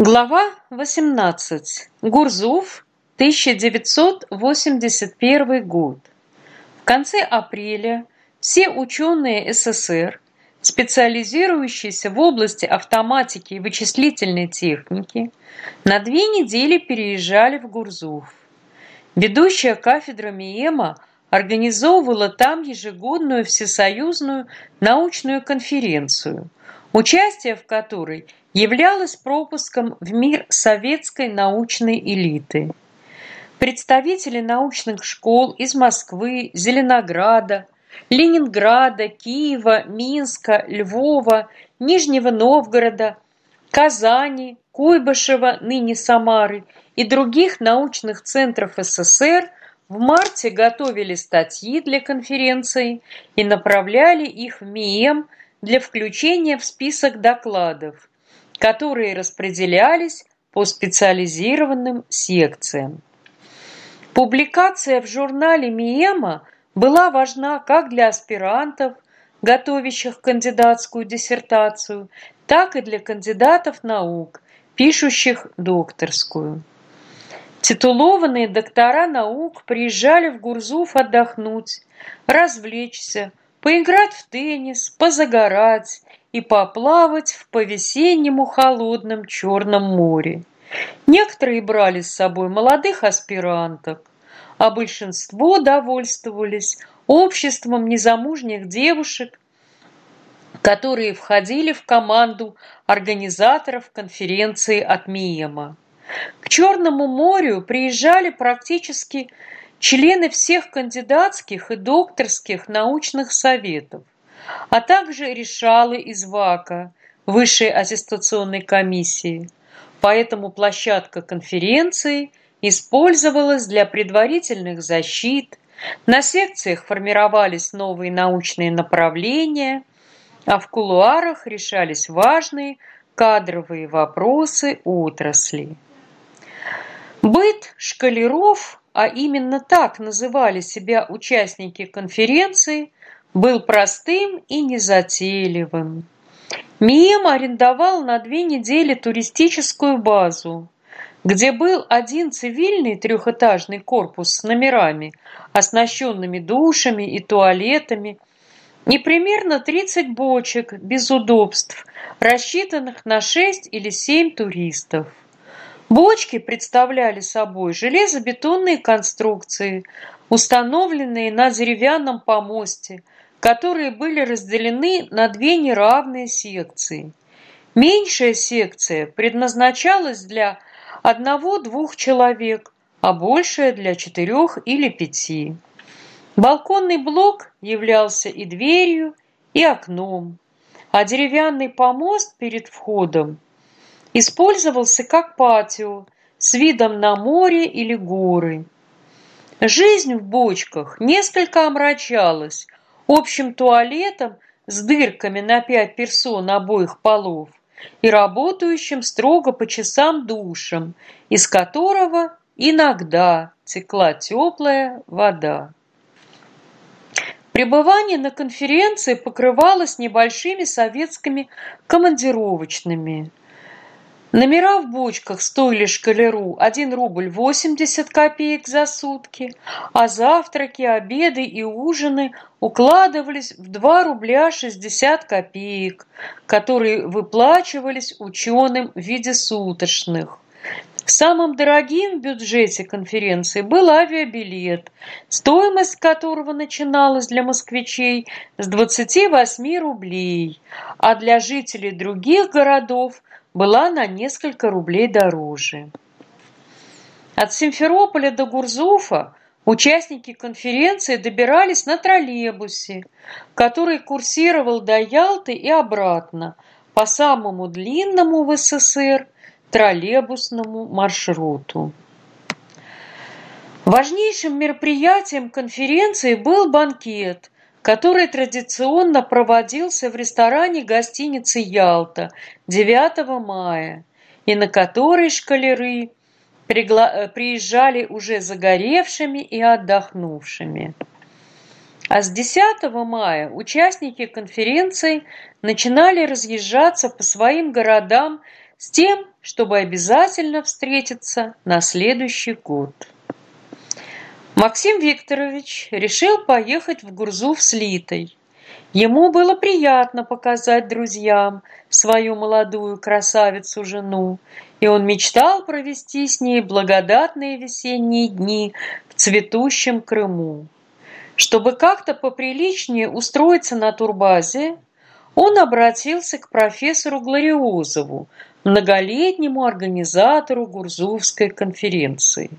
Глава 18. Гурзуф, 1981 год. В конце апреля все ученые СССР, специализирующиеся в области автоматики и вычислительной техники, на две недели переезжали в Гурзуф. Ведущая кафедра МИЭМа организовывала там ежегодную всесоюзную научную конференцию, участие в которой – являлась пропуском в мир советской научной элиты. Представители научных школ из Москвы, Зеленограда, Ленинграда, Киева, Минска, Львова, Нижнего Новгорода, Казани, Куйбышева, ныне Самары и других научных центров СССР в марте готовили статьи для конференции и направляли их в МИЭМ для включения в список докладов, которые распределялись по специализированным секциям. Публикация в журнале МИЭМа была важна как для аспирантов, готовящих кандидатскую диссертацию, так и для кандидатов наук, пишущих докторскую. Титулованные доктора наук приезжали в Гурзуф отдохнуть, развлечься, поиграть в теннис, позагорать и поплавать в по-весеннему холодном Черном море. Некоторые брали с собой молодых аспиранток, а большинство довольствовались обществом незамужних девушек, которые входили в команду организаторов конференции от МИЭМа. К Черному морю приезжали практически члены всех кандидатских и докторских научных советов а также решалы из ВАКа, Высшей аттестационной комиссии. Поэтому площадка конференции использовалась для предварительных защит, на секциях формировались новые научные направления, а в кулуарах решались важные кадровые вопросы отрасли. Быт шкалеров, а именно так называли себя участники конференции, был простым и незатейливым. Мием арендовал на две недели туристическую базу, где был один цивильный трехэтажный корпус с номерами, оснащенными душами и туалетами, и примерно 30 бочек без удобств, рассчитанных на 6 или 7 туристов. Бочки представляли собой железобетонные конструкции, установленные на деревянном помосте – которые были разделены на две неравные секции. Меньшая секция предназначалась для одного-двух человек, а большая для четырех или пяти. Балконный блок являлся и дверью, и окном, а деревянный помост перед входом использовался как патио с видом на море или горы. Жизнь в бочках несколько омрачалась общим туалетом с дырками на пять персон обоих полов и работающим строго по часам душем, из которого иногда текла теплая вода. Пребывание на конференции покрывалось небольшими советскими командировочными – Номера в бочках стоили шкалеру 1 рубль 80 копеек за сутки, а завтраки, обеды и ужины укладывались в 2 рубля 60 копеек, которые выплачивались ученым в виде суточных. Самым дорогим в бюджете конференции был авиабилет, стоимость которого начиналась для москвичей с 28 рублей, а для жителей других городов была на несколько рублей дороже. От Симферополя до Гурзуфа участники конференции добирались на троллейбусе, который курсировал до Ялты и обратно по самому длинному в СССР троллейбусному маршруту. Важнейшим мероприятием конференции был банкет, который традиционно проводился в ресторане гостиницы «Ялта» 9 мая, и на который шкалеры э, приезжали уже загоревшими и отдохнувшими. А с 10 мая участники конференции начинали разъезжаться по своим городам с тем, чтобы обязательно встретиться на следующий год. Максим Викторович решил поехать в Гурзуф с Литой. Ему было приятно показать друзьям свою молодую красавицу-жену, и он мечтал провести с ней благодатные весенние дни в цветущем Крыму. Чтобы как-то поприличнее устроиться на турбазе, он обратился к профессору Глориозову, многолетнему организатору Гурзувской конференции.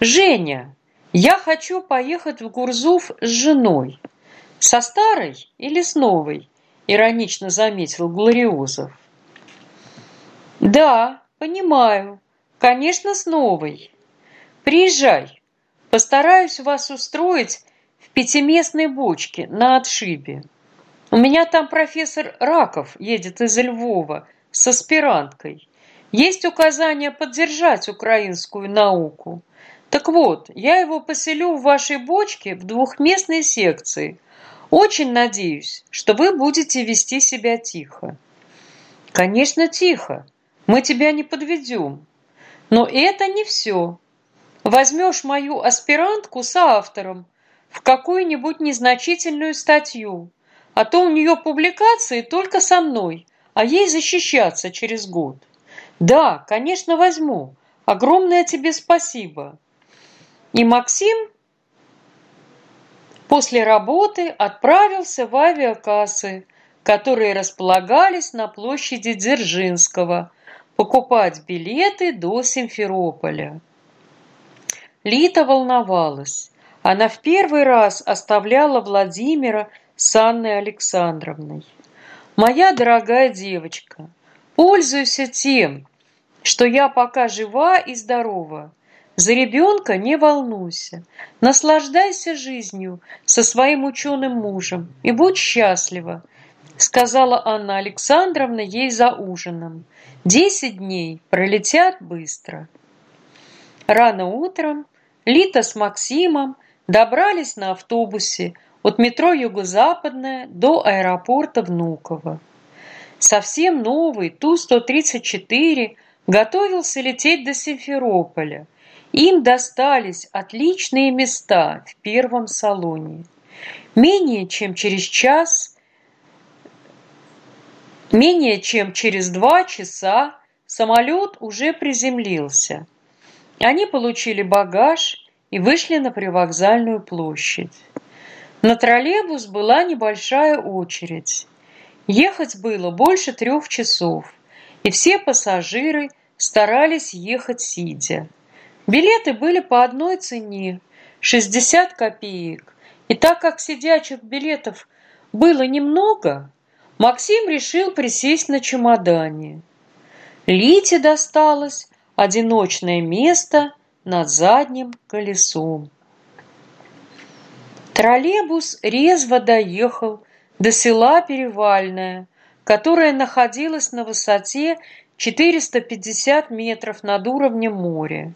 «Женя, я хочу поехать в Гурзуф с женой. Со старой или с новой?» – иронично заметил Глориозов. «Да, понимаю. Конечно, с новой. Приезжай. Постараюсь вас устроить в пятиместной бочке на отшибе. У меня там профессор Раков едет из Львова с аспиранткой. Есть указание поддержать украинскую науку. Так вот, я его поселю в вашей бочке в двухместной секции. Очень надеюсь, что вы будете вести себя тихо. Конечно, тихо. Мы тебя не подведем. Но это не все. Возьмешь мою аспирантку с автором в какую-нибудь незначительную статью, а то у нее публикации только со мной, а ей защищаться через год. Да, конечно, возьму. Огромное тебе спасибо. И Максим после работы отправился в авиакассы, которые располагались на площади Дзержинского, покупать билеты до Симферополя. Лита волновалась. Она в первый раз оставляла Владимира с Анной Александровной. «Моя дорогая девочка, пользуйся тем, что я пока жива и здорова. За ребенка не волнуйся, наслаждайся жизнью со своим ученым мужем и будь счастлива», сказала Анна Александровна ей за ужином. «Десять дней пролетят быстро». Рано утром Лита с Максимом добрались на автобусе от метро Юго-Западное до аэропорта Внуково. Совсем новый Ту-134 готовился лететь до Симферополя. Им достались отличные места в первом салоне. Менее чем через час, менее чем через два часа самолет уже приземлился. Они получили багаж и вышли на привокзальную площадь. На троллейбус была небольшая очередь. Ехать было больше трех часов, и все пассажиры старались ехать сидя. Билеты были по одной цене – 60 копеек. И так как сидячих билетов было немного, Максим решил присесть на чемодане. Лите досталось одиночное место над задним колесом. Троллейбус резво доехал до села Перевальное, которое находилось на высоте 450 метров над уровнем моря.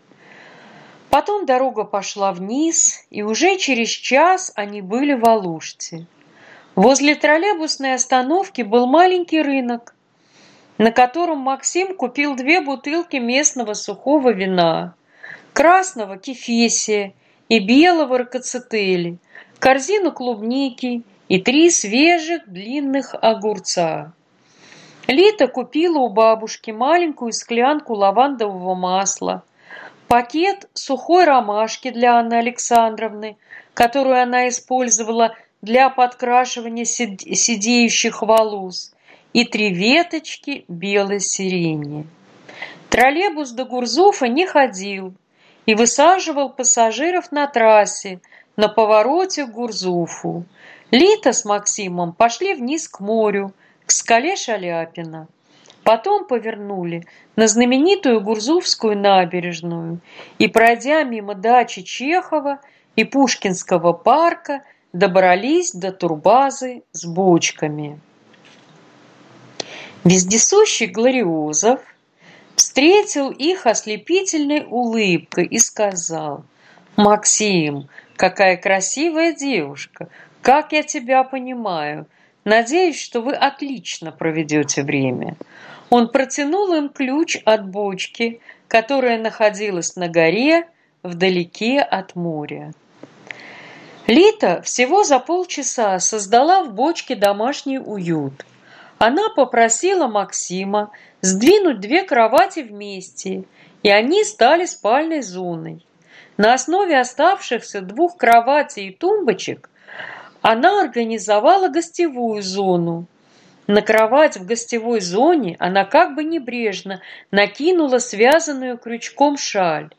Потом дорога пошла вниз, и уже через час они были в Алуште. Возле троллейбусной остановки был маленький рынок, на котором Максим купил две бутылки местного сухого вина, красного кефесия и белого ракоцетели, корзину клубники и три свежих длинных огурца. Лита купила у бабушки маленькую склянку лавандового масла, пакет сухой ромашки для Анны Александровны, которую она использовала для подкрашивания сидеющих волос, и три веточки белой сирени. Троллейбус до Гурзуфа не ходил и высаживал пассажиров на трассе на повороте к Гурзуфу. Лита с Максимом пошли вниз к морю, к скале Шаляпина. Потом повернули на знаменитую Гурзуфскую набережную и, пройдя мимо дачи Чехова и Пушкинского парка, добрались до турбазы с бочками. Вездесущий Глориозов встретил их ослепительной улыбкой и сказал, «Максим, какая красивая девушка! Как я тебя понимаю! Надеюсь, что вы отлично проведете время. Он протянул им ключ от бочки, которая находилась на горе вдалеке от моря. Лита всего за полчаса создала в бочке домашний уют. Она попросила Максима сдвинуть две кровати вместе, и они стали спальной зоной. На основе оставшихся двух кроватей и тумбочек она организовала гостевую зону. На кровать в гостевой зоне она как бы небрежно накинула связанную крючком шаль,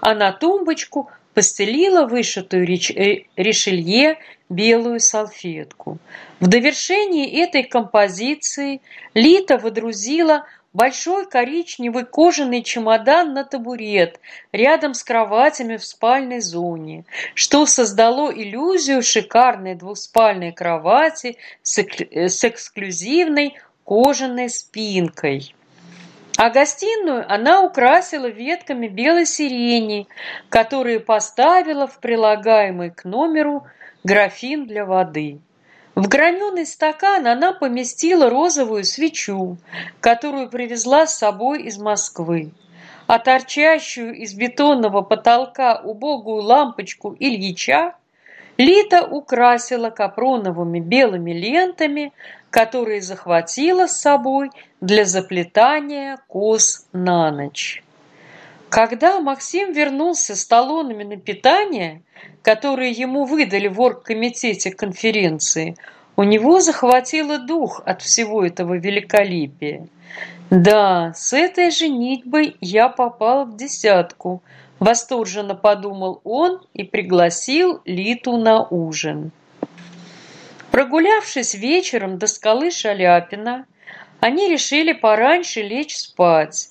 а на тумбочку постелила вышитую э, решелье белую салфетку. В довершении этой композиции Лита водрузила большой коричневый кожаный чемодан на табурет рядом с кроватями в спальной зоне, что создало иллюзию шикарной двуспальной кровати с эксклюзивной кожаной спинкой. А гостиную она украсила ветками белой сирени, которые поставила в прилагаемый к номеру графин для воды. В граненый стакан она поместила розовую свечу, которую привезла с собой из Москвы, а торчащую из бетонного потолка убогую лампочку Ильича Лита украсила капроновыми белыми лентами, которые захватила с собой для заплетания кос на ночь. Когда Максим вернулся с талонами на питание, которые ему выдали в оргкомитете конференции, у него захватило дух от всего этого великолепия. Да, с этой женитьбой я попал в десятку, восторженно подумал он и пригласил Литу на ужин. Прогулявшись вечером до скалы Шаляпина, они решили пораньше лечь спать,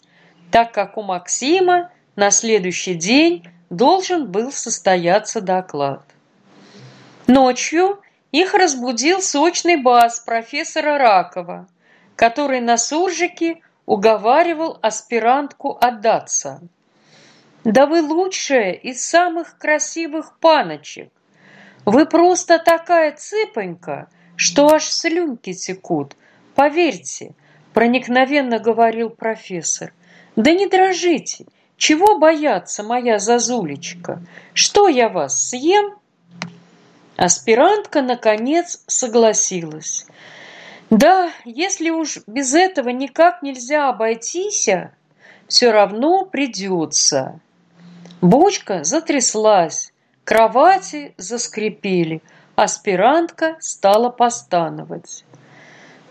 так как у Максима на следующий день должен был состояться доклад. Ночью их разбудил сочный бас профессора Ракова, который на суржике уговаривал аспирантку отдаться. «Да вы лучшая из самых красивых паночек! Вы просто такая цыпонька, что аж слюнки текут, поверьте!» проникновенно говорил профессор. «Да не дрожите! Чего бояться, моя зазулечка? Что я вас съем? Аспирантка, наконец, согласилась. Да, если уж без этого никак нельзя обойтись, все равно придется. Бочка затряслась, кровати заскрипели, аспирантка стала постановать.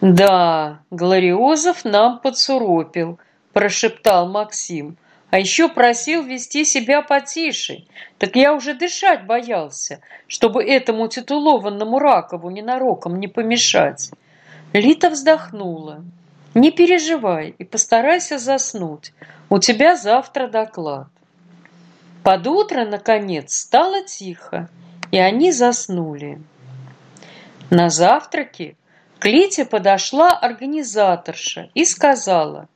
«Да, Глориозов нам подсуропил», – прошептал Максим – а еще просил вести себя потише. Так я уже дышать боялся, чтобы этому титулованному Ракову ненароком не помешать. Лита вздохнула. Не переживай и постарайся заснуть. У тебя завтра доклад. Под утро, наконец, стало тихо, и они заснули. На завтраке к Лите подошла организаторша и сказала,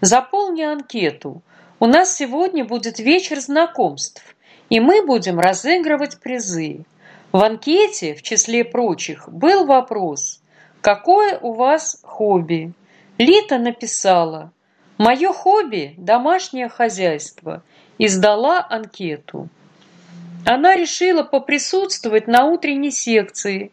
«Заполни анкету, у нас сегодня будет вечер знакомств, и мы будем разыгрывать призы. В анкете, в числе прочих, был вопрос «Какое у вас хобби?» Лита написала «Мое хобби – домашнее хозяйство» и сдала анкету. Она решила поприсутствовать на утренней секции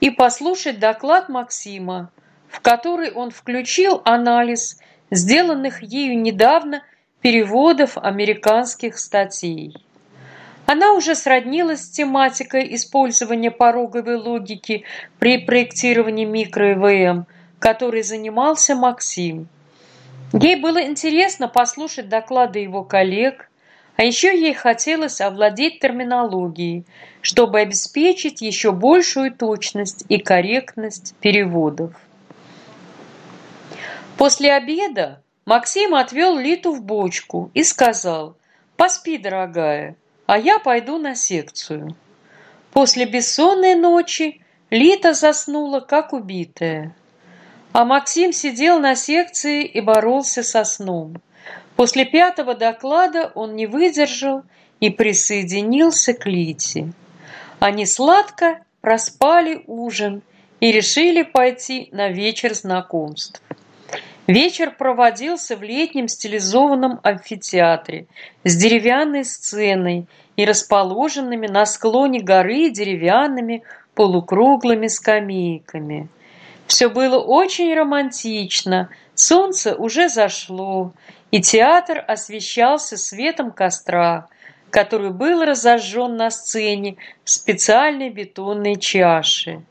и послушать доклад Максима, в который он включил анализ сделанных ею недавно переводов американских статей. Она уже сроднилась с тематикой использования пороговой логики при проектировании микро-ЭВМ, которой занимался Максим. Ей было интересно послушать доклады его коллег, а еще ей хотелось овладеть терминологией, чтобы обеспечить еще большую точность и корректность переводов. После обеда Максим отвел Литу в бочку и сказал, «Поспи, дорогая, а я пойду на секцию». После бессонной ночи Лита заснула, как убитая. А Максим сидел на секции и боролся со сном. После пятого доклада он не выдержал и присоединился к Лите. Они сладко проспали ужин и решили пойти на вечер знакомств. Вечер проводился в летнем стилизованном амфитеатре с деревянной сценой и расположенными на склоне горы деревянными полукруглыми скамейками. Все было очень романтично, солнце уже зашло, и театр освещался светом костра, который был разожжен на сцене в специальной бетонной чаше.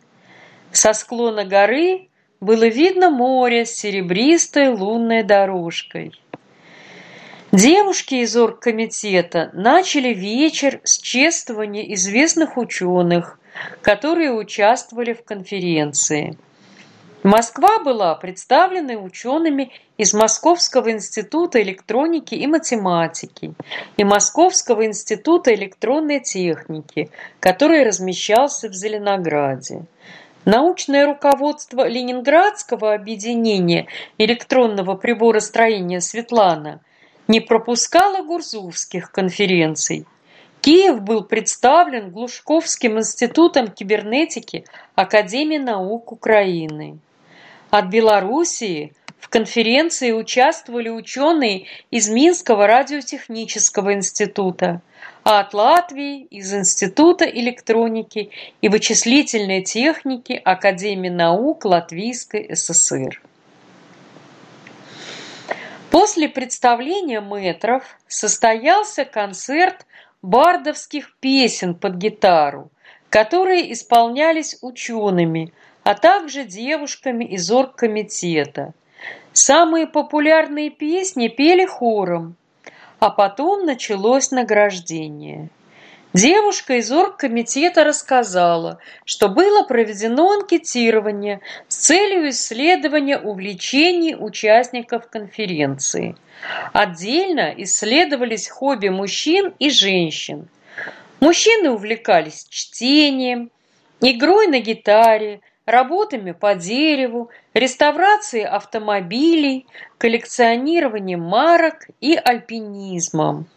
Со склона горы было видно море с серебристой лунной дорожкой. Девушки из оргкомитета начали вечер с чествования известных ученых, которые участвовали в конференции. Москва была представлена учеными из Московского института электроники и математики и Московского института электронной техники, который размещался в Зеленограде. Научное руководство Ленинградского объединения электронного приборостроения «Светлана» не пропускало гурзувских конференций. Киев был представлен Глушковским институтом кибернетики Академии наук Украины. От Белоруссии в конференции участвовали ученые из Минского радиотехнического института – а от Латвии из Института электроники и вычислительной техники Академии наук Латвийской ССР. После представления метров состоялся концерт бардовских песен под гитару, которые исполнялись учеными, а также девушками из оргкомитета. Самые популярные песни пели хором, а потом началось награждение. Девушка из оргкомитета рассказала, что было проведено анкетирование с целью исследования увлечений участников конференции. Отдельно исследовались хобби мужчин и женщин. Мужчины увлекались чтением, игрой на гитаре, работами по дереву, реставрацией автомобилей, коллекционированием марок и альпинизмом.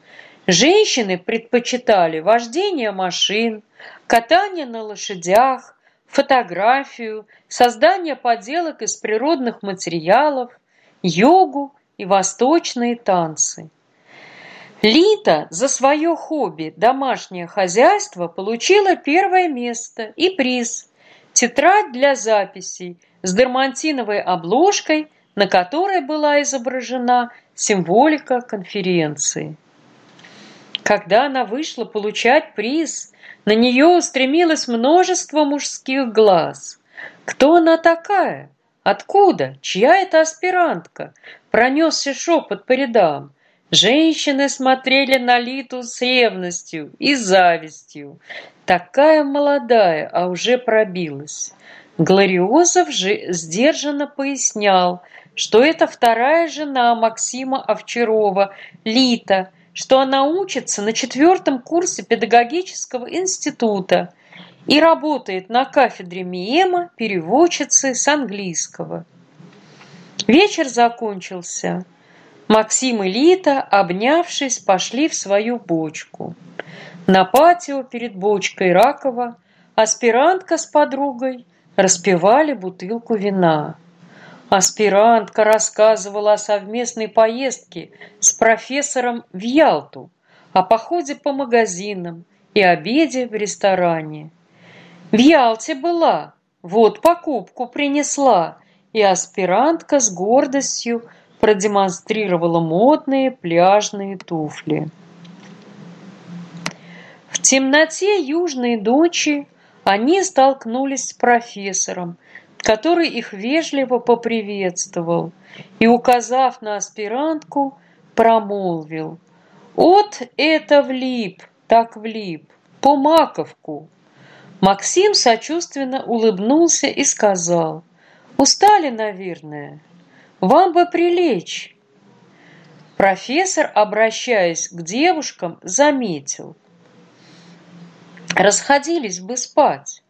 Женщины предпочитали вождение машин, катание на лошадях, фотографию, создание поделок из природных материалов, йогу и восточные танцы. Лита за свое хобби «Домашнее хозяйство» получила первое место и приз тетрадь для записей с дермантиновой обложкой, на которой была изображена символика конференции. Когда она вышла получать приз, на нее устремилось множество мужских глаз. Кто она такая? Откуда? Чья это аспирантка? Пронесся шепот по рядам. Женщины смотрели на Литу с ревностью и завистью. Такая молодая, а уже пробилась. Глориозов же сдержанно пояснял, что это вторая жена Максима Овчарова, Лита, что она учится на четвертом курсе педагогического института и работает на кафедре МИЭМа переводчицы с английского. Вечер закончился. Максим и Лита, обнявшись, пошли в свою бочку. На патио перед бочкой Ракова аспирантка с подругой распивали бутылку вина. Аспирантка рассказывала о совместной поездке с профессором в Ялту, о походе по магазинам и обеде в ресторане. В Ялте была, вот покупку принесла, и аспирантка с гордостью продемонстрировала модные пляжные туфли. Темноте южной ночи они столкнулись с профессором, который их вежливо поприветствовал и, указав на аспирантку, промолвил «От это влип, так влип, по маковку». Максим сочувственно улыбнулся и сказал «Устали, наверное, вам бы прилечь». Профессор, обращаясь к девушкам, заметил – расходились бы спать,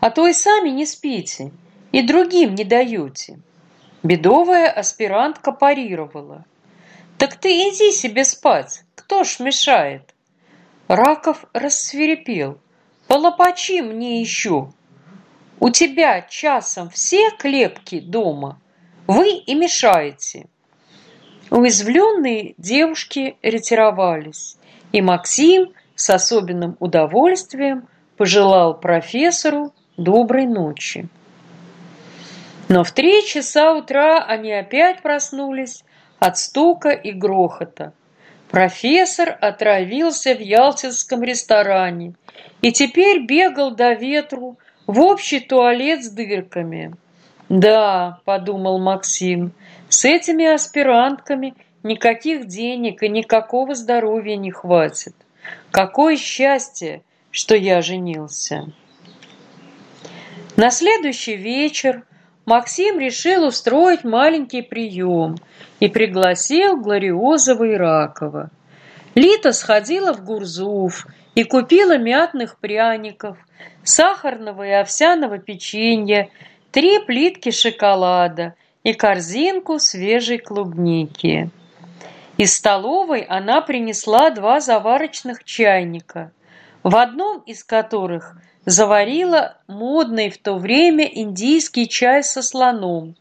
а то и сами не спите, и другим не даете. Бедовая аспирантка парировала. «Так ты иди себе спать, кто ж мешает?» Раков рассверепел. «Полопачи мне еще! У тебя часом все клепки дома? Вы и мешаете. Уязвленные девушки ретировались, и Максим с особенным удовольствием пожелал профессору доброй ночи. Но в три часа утра они опять проснулись от стука и грохота. Профессор отравился в ялтинском ресторане и теперь бегал до ветру в общий туалет с дырками. «Да», — подумал Максим, — «с этими аспирантками никаких денег и никакого здоровья не хватит. Какое счастье, что я женился!» На следующий вечер Максим решил устроить маленький прием и пригласил Глориозова и Ракова. Лита сходила в Гурзуф и купила мятных пряников, сахарного и овсяного печенья, три плитки шоколада и корзинку свежей клубники. Из столовой она принесла два заварочных чайника, в одном из которых – заварила модный в то время индийский чай со слоном,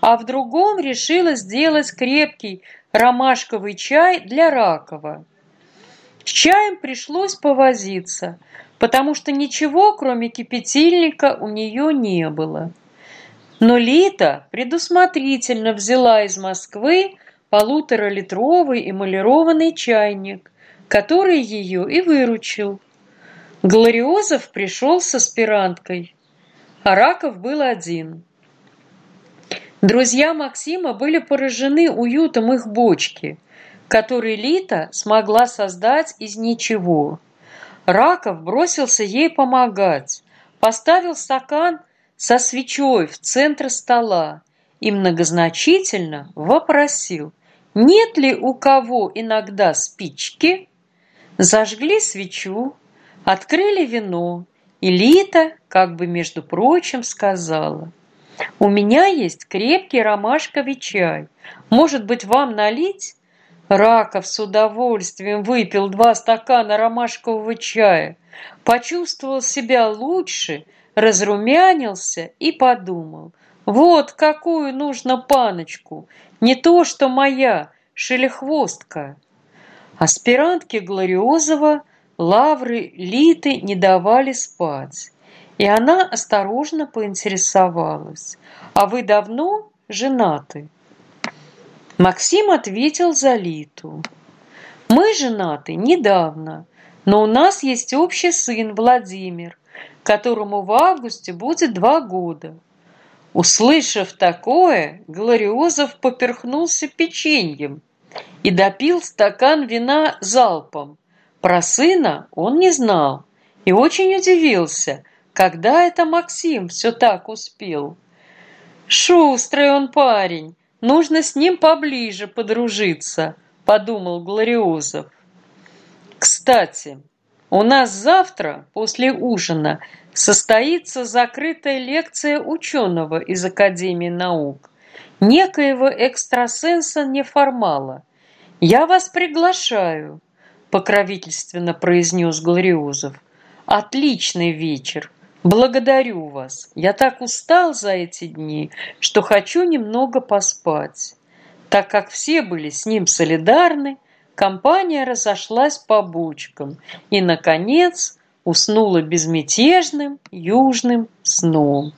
а в другом решила сделать крепкий ромашковый чай для Ракова. С чаем пришлось повозиться, потому что ничего, кроме кипятильника, у нее не было. Но Лита предусмотрительно взяла из Москвы полуторалитровый эмалированный чайник, который ее и выручил. Глориозов пришел с аспиранткой, а Раков был один. Друзья Максима были поражены уютом их бочки, который Лита смогла создать из ничего. Раков бросился ей помогать, поставил стакан со свечой в центр стола и многозначительно вопросил, нет ли у кого иногда спички. Зажгли свечу, Открыли вино, и Лита, как бы между прочим, сказала, «У меня есть крепкий ромашковый чай. Может быть, вам налить?» Раков с удовольствием выпил два стакана ромашкового чая, почувствовал себя лучше, разрумянился и подумал, «Вот какую нужно паночку, не то что моя, шелехвостка». Аспирантке Глориозова – Лавры Литы не давали спать, и она осторожно поинтересовалась, «А вы давно женаты?» Максим ответил за Литу. «Мы женаты недавно, но у нас есть общий сын Владимир, которому в августе будет два года». Услышав такое, Глориозов поперхнулся печеньем и допил стакан вина залпом, про сына он не знал и очень удивился, когда это Максим все так успел. «Шустрый он парень, нужно с ним поближе подружиться», — подумал Глориозов. «Кстати, у нас завтра после ужина состоится закрытая лекция ученого из Академии наук, некоего экстрасенса неформала. Я вас приглашаю покровительственно произнес Глориозов. Отличный вечер. Благодарю вас. Я так устал за эти дни, что хочу немного поспать. Так как все были с ним солидарны, компания разошлась по бочкам и, наконец, уснула безмятежным южным сном.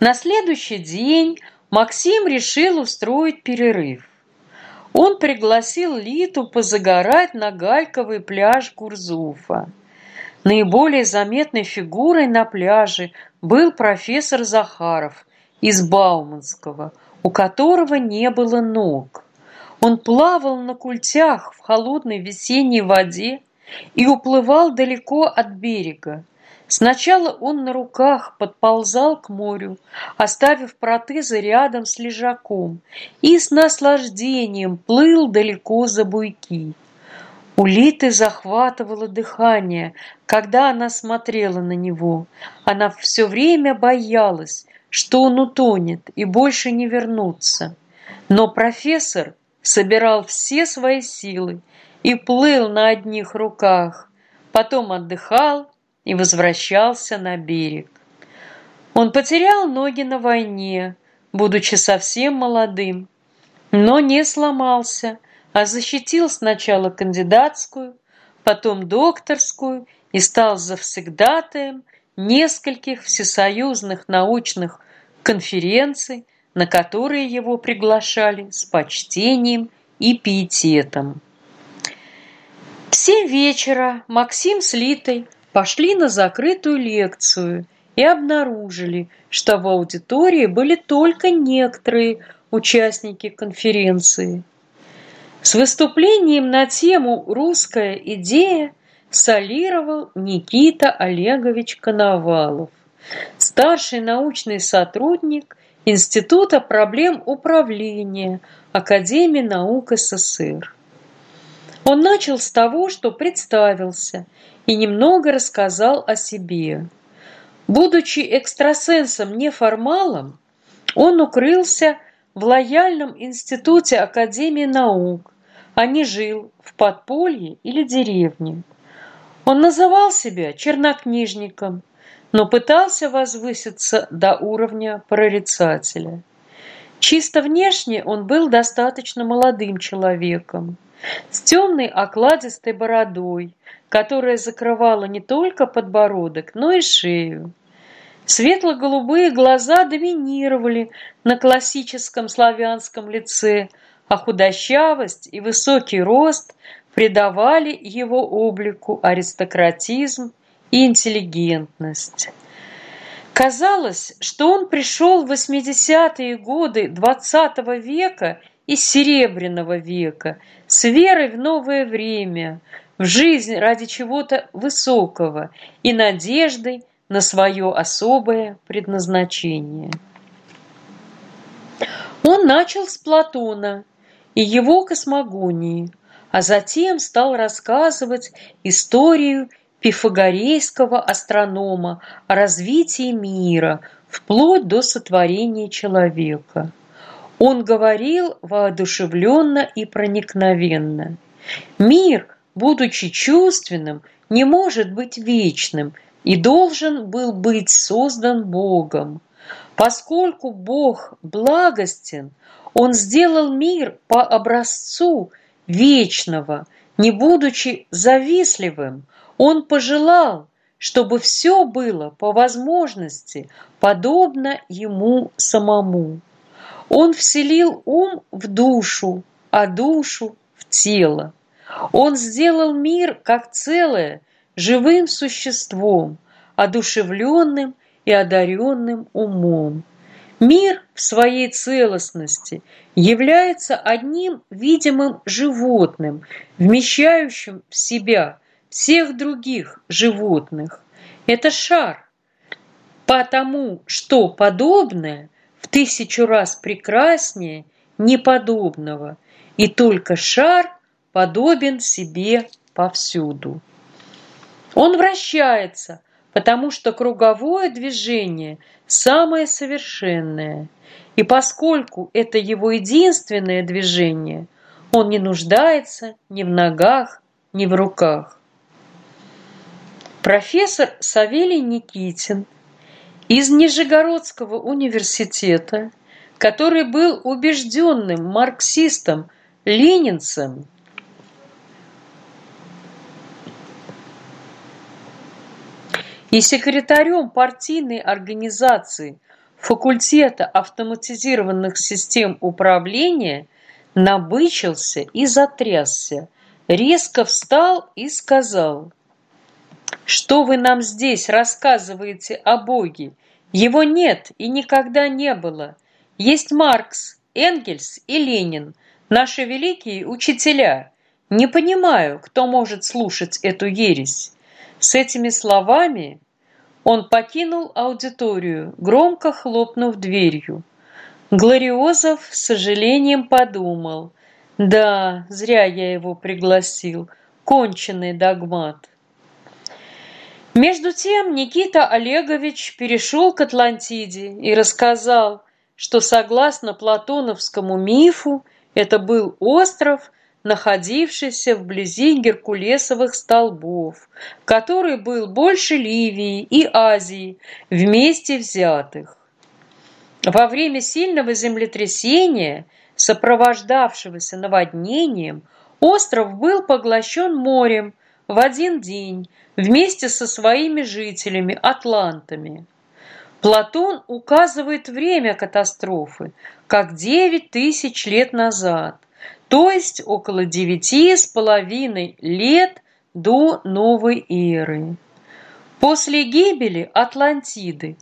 На следующий день Максим решил устроить перерыв. Он пригласил Литу позагорать на гальковый пляж Гурзуфа. Наиболее заметной фигурой на пляже был профессор Захаров из Бауманского, у которого не было ног. Он плавал на культях в холодной весенней воде и уплывал далеко от берега. Сначала он на руках подползал к морю, оставив протезы рядом с лежаком, и с наслаждением плыл далеко за буйки. У Литы захватывало дыхание, когда она смотрела на него. Она все время боялась, что он утонет и больше не вернется. Но профессор собирал все свои силы и плыл на одних руках, потом отдыхал и возвращался на берег. Он потерял ноги на войне, будучи совсем молодым, но не сломался, а защитил сначала кандидатскую, потом докторскую и стал завсегдатаем нескольких всесоюзных научных конференций, на которые его приглашали с почтением и пиететом. В семь вечера Максим с Литой пошли на закрытую лекцию и обнаружили, что в аудитории были только некоторые участники конференции. С выступлением на тему «Русская идея» солировал Никита Олегович Коновалов, старший научный сотрудник Института проблем управления Академии наук СССР. Он начал с того, что представился и немного рассказал о себе. Будучи экстрасенсом-неформалом, он укрылся в лояльном институте Академии наук, а не жил в подполье или деревне. Он называл себя чернокнижником, но пытался возвыситься до уровня прорицателя. Чисто внешне он был достаточно молодым человеком, с темной окладистой бородой, которая закрывала не только подбородок, но и шею. Светло-голубые глаза доминировали на классическом славянском лице, а худощавость и высокий рост придавали его облику аристократизм и интеллигентность. Казалось, что он пришел в 80-е годы XX -го века из Серебряного века с верой в новое время, в жизнь ради чего-то высокого и надеждой на свое особое предназначение. Он начал с Платона и его космогонии, а затем стал рассказывать историю пифагорейского астронома о развитии мира вплоть до сотворения человека. Он говорил воодушевленно и проникновенно. Мир, будучи чувственным, не может быть вечным – и должен был быть создан Богом. Поскольку Бог благостен, Он сделал мир по образцу вечного, не будучи завистливым. Он пожелал, чтобы все было по возможности подобно Ему самому. Он вселил ум в душу, а душу в тело. Он сделал мир как целое, живым существом, одушевленным и одаренным умом. Мир в своей целостности является одним видимым животным, вмещающим в себя всех других животных. Это шар, потому что подобное тысячу раз прекраснее неподобного, и только шар подобен себе повсюду. Он вращается, потому что круговое движение самое совершенное. И поскольку это его единственное движение, он не нуждается ни в ногах, ни в руках. Профессор Савелий Никитин из Нижегородского университета, который был убежденным марксистом-ленинцем, и секретарем партийной организации факультета автоматизированных систем управления набычился и затрясся, резко встал и сказал, «Что вы нам здесь рассказываете о Боге? Его нет и никогда не было. Есть Маркс, Энгельс и Ленин, наши великие учителя. Не понимаю, кто может слушать эту ересь». С этими словами он покинул аудиторию, громко хлопнув дверью. Глориозов с сожалением подумал. Да, зря я его пригласил. Конченый догмат. Между тем Никита Олегович перешел к Атлантиде и рассказал, что согласно платоновскому мифу это был остров, находившийся вблизи Геркулесовых столбов, который был больше Ливии и Азии вместе взятых. Во время сильного землетрясения, сопровождавшегося наводнением, остров был поглощен морем в один день вместе со своими жителями, атлантами. Платон указывает время катастрофы как 9 тысяч лет назад, то есть около девяти с половиной лет до новой эры. После гибели Атлантиды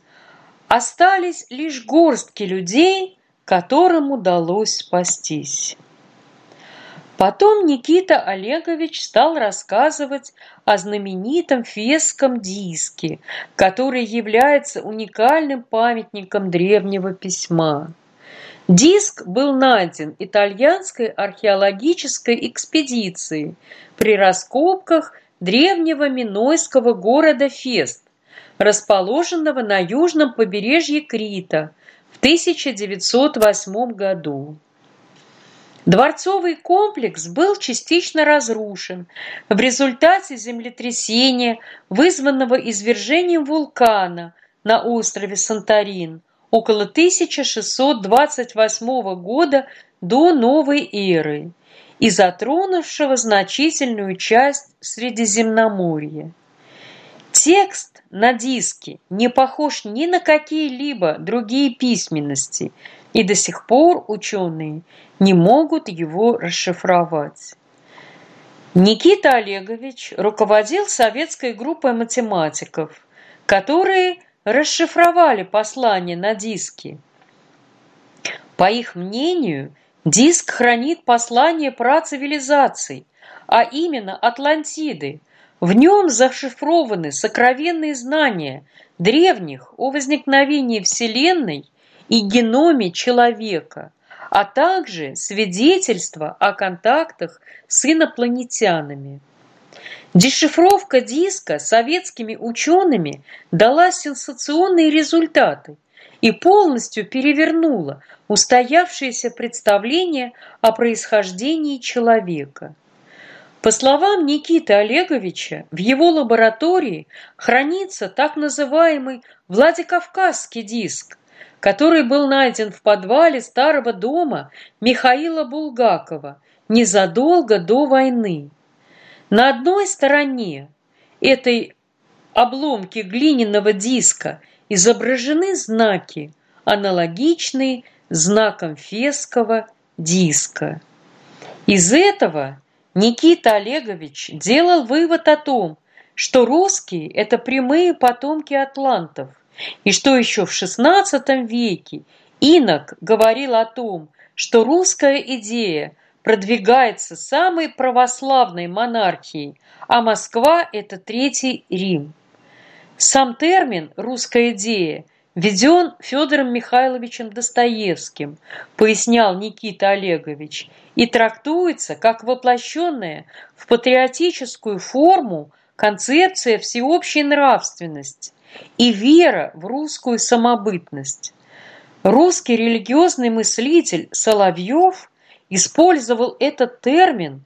остались лишь горстки людей, которым удалось спастись. Потом Никита Олегович стал рассказывать о знаменитом фесском диске, который является уникальным памятником древнего письма. Диск был найден итальянской археологической экспедицией при раскопках древнего минойского города Фест, расположенного на южном побережье Крита в 1908 году. Дворцовый комплекс был частично разрушен в результате землетрясения, вызванного извержением вулкана на острове Санторин около 1628 года до новой эры и затронувшего значительную часть Средиземноморья. Текст на диске не похож ни на какие-либо другие письменности, и до сих пор ученые не могут его расшифровать. Никита Олегович руководил советской группой математиков, которые расшифровали послание на диске. По их мнению, диск хранит послание про цивилизаций, а именно Атлантиды. В нем зашифрованы сокровенные знания древних о возникновении Вселенной и геноме человека, а также свидетельства о контактах с инопланетянами. Дешифровка диска советскими учеными дала сенсационные результаты и полностью перевернула устоявшееся представление о происхождении человека. По словам Никиты Олеговича, в его лаборатории хранится так называемый Владикавказский диск, который был найден в подвале старого дома Михаила Булгакова незадолго до войны. На одной стороне этой обломки глиняного диска изображены знаки, аналогичные знакам фесского диска. Из этого Никита Олегович делал вывод о том, что русские – это прямые потомки атлантов, и что еще в XVI веке Инок говорил о том, что русская идея продвигается самой православной монархией, а Москва – это Третий Рим. Сам термин «русская идея» введен Федором Михайловичем Достоевским, пояснял Никита Олегович, и трактуется как воплощенная в патриотическую форму концепция всеобщей нравственности и вера в русскую самобытность. Русский религиозный мыслитель Соловьев использовал этот термин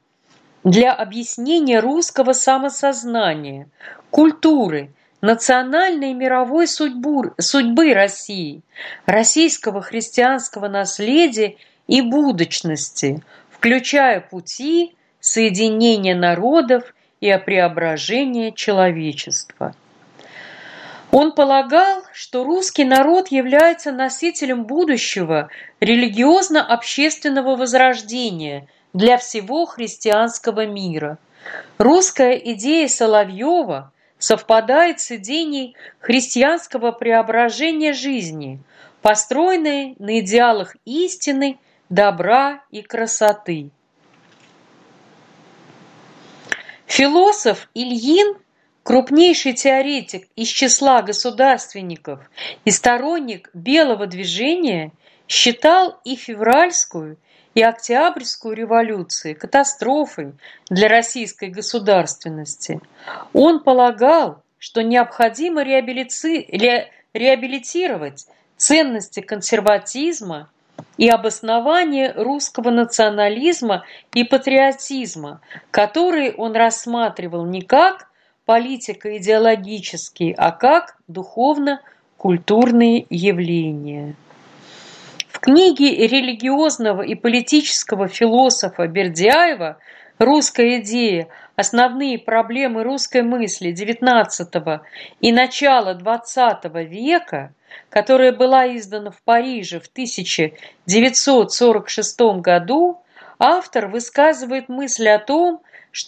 для объяснения русского самосознания, культуры, национальной и мировой судьбы, судьбы России, российского христианского наследия и будущности, включая пути соединения народов и преображения человечества. Он полагал, что русский народ является носителем будущего религиозно-общественного возрождения для всего христианского мира. Русская идея Соловьева совпадает с идеей христианского преображения жизни, построенной на идеалах истины, добра и красоты. Философ Ильин крупнейший теоретик из числа государственников и сторонник белого движения, считал и февральскую, и октябрьскую революции катастрофой для российской государственности. Он полагал, что необходимо реабилитировать ценности консерватизма и обоснование русского национализма и патриотизма, которые он рассматривал не как политико-идеологические, а как духовно-культурные явления. книге религиозного и политического философа Бердяева «Русская идея. Основные проблемы русской мысли XIX и начала XX века», которая была издана в Париже в 1946 году, автор высказывает мысль о том, что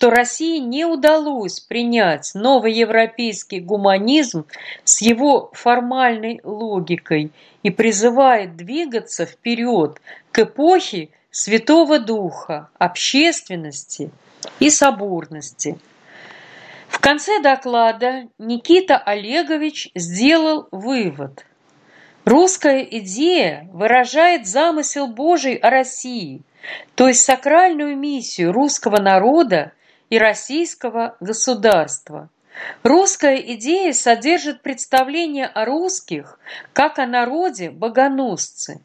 России не удалось принять новоевропейский гуманизм с его формальной логикой и призывает двигаться вперед к эпохе Святого Духа, общественности и соборности. В конце доклада Никита Олегович сделал вывод. Русская идея выражает замысел Божий о России – то есть сакральную миссию русского народа и российского государства. Русская идея содержит представление о русских как о народе богоносцы.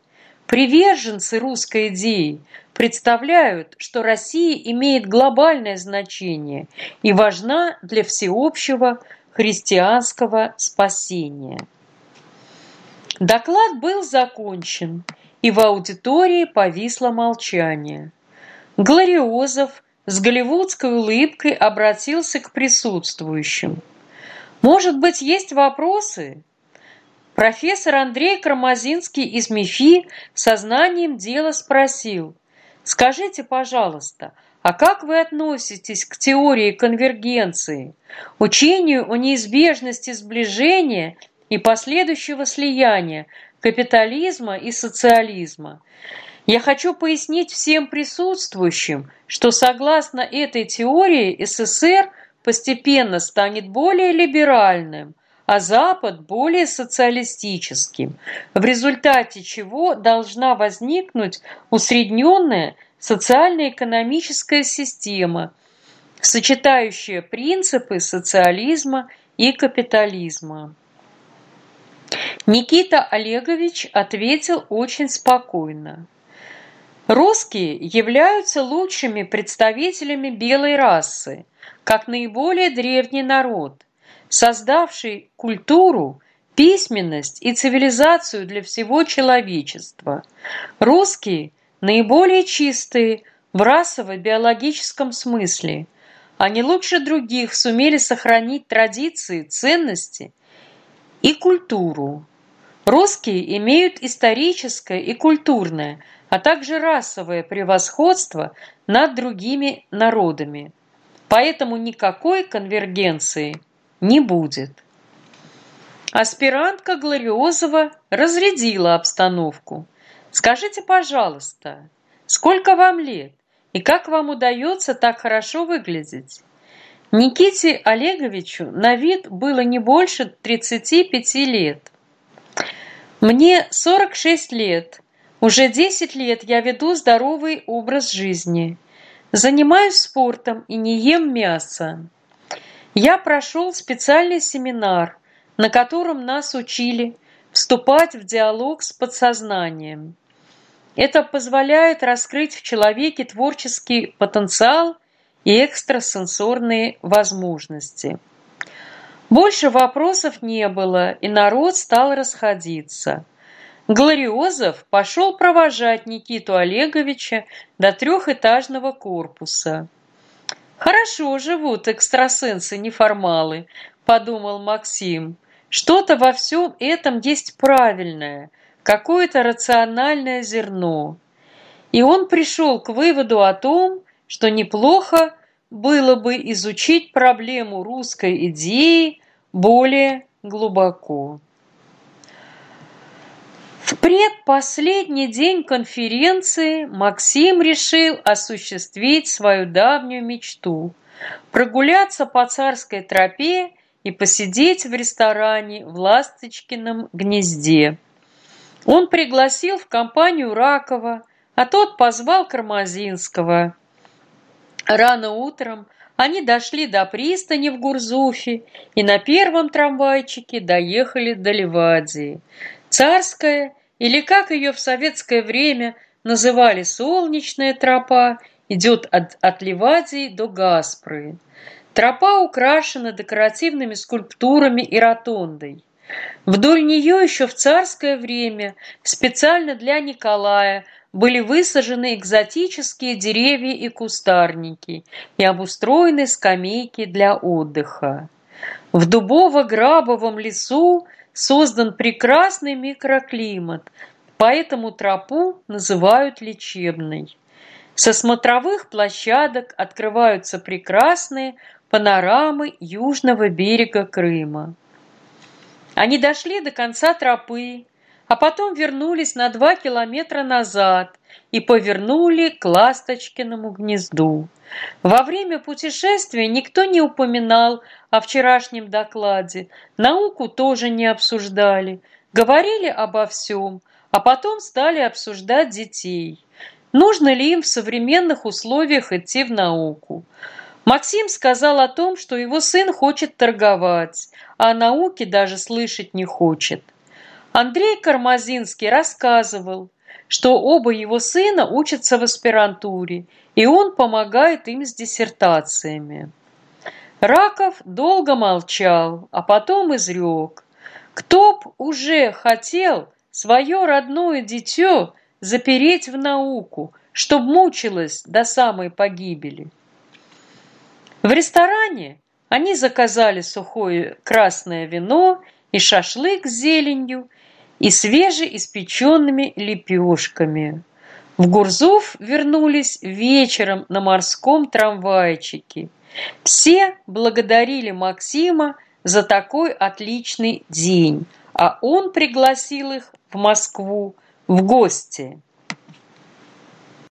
Приверженцы русской идеи представляют, что Россия имеет глобальное значение и важна для всеобщего христианского спасения. Доклад был закончен, и в аудитории повисло молчание. Глориозов с голливудской улыбкой обратился к присутствующим. «Может быть, есть вопросы?» Профессор Андрей Кармазинский из МИФИ сознанием дела спросил. «Скажите, пожалуйста, а как вы относитесь к теории конвергенции, учению о неизбежности сближения и последующего слияния капитализма и социализма. Я хочу пояснить всем присутствующим, что согласно этой теории СССР постепенно станет более либеральным, а Запад более социалистическим, в результате чего должна возникнуть усредненная социально-экономическая система, сочетающая принципы социализма и капитализма. Никита Олегович ответил очень спокойно. Русские являются лучшими представителями белой расы, как наиболее древний народ, создавший культуру, письменность и цивилизацию для всего человечества. Русские наиболее чистые в расово-биологическом смысле. Они лучше других сумели сохранить традиции, ценности и культуру. Русские имеют историческое и культурное, а также расовое превосходство над другими народами. Поэтому никакой конвергенции не будет. Аспирантка Глориозова разрядила обстановку. «Скажите, пожалуйста, сколько вам лет и как вам удается так хорошо выглядеть?» Никите Олеговичу на вид было не больше 35 лет. Мне 46 лет. Уже 10 лет я веду здоровый образ жизни. Занимаюсь спортом и не ем мясо. Я прошел специальный семинар, на котором нас учили вступать в диалог с подсознанием. Это позволяет раскрыть в человеке творческий потенциал и экстрасенсорные возможности. Больше вопросов не было, и народ стал расходиться. Глориозов пошел провожать Никиту Олеговича до трехэтажного корпуса. «Хорошо живут экстрасенсы-неформалы», – подумал Максим. «Что-то во всем этом есть правильное, какое-то рациональное зерно». И он пришел к выводу о том, что неплохо было бы изучить проблему русской идеи более глубоко. В предпоследний день конференции Максим решил осуществить свою давнюю мечту – прогуляться по царской тропе и посидеть в ресторане в Ласточкином гнезде. Он пригласил в компанию Ракова, а тот позвал Кармазинского. Рано утром они дошли до пристани в Гурзуфе и на первом трамвайчике доехали до Ливадии. Царская, или как ее в советское время называли солнечная тропа, идет от, от Ливадии до Гаспры. Тропа украшена декоративными скульптурами и ротондой. Вдоль нее еще в царское время специально для Николая были высажены экзотические деревья и кустарники и обустроены скамейки для отдыха. В дубово-грабовом лесу создан прекрасный микроклимат, поэтому тропу называют лечебной. Со смотровых площадок открываются прекрасные панорамы южного берега Крыма. Они дошли до конца тропы, а потом вернулись на два километра назад и повернули к Ласточкиному гнезду. Во время путешествия никто не упоминал о вчерашнем докладе, науку тоже не обсуждали, говорили обо всем, а потом стали обсуждать детей. Нужно ли им в современных условиях идти в науку? Максим сказал о том, что его сын хочет торговать, а о науке даже слышать не хочет. Андрей Кармазинский рассказывал, что оба его сына учатся в аспирантуре, и он помогает им с диссертациями. Раков долго молчал, а потом изрек. Кто б уже хотел свое родное дитё запереть в науку, чтоб мучилось до самой погибели? В ресторане они заказали сухое красное вино и шашлык с зеленью, и свежеиспеченными лепешками. В Гурзуф вернулись вечером на морском трамвайчике. Все благодарили Максима за такой отличный день, а он пригласил их в Москву в гости.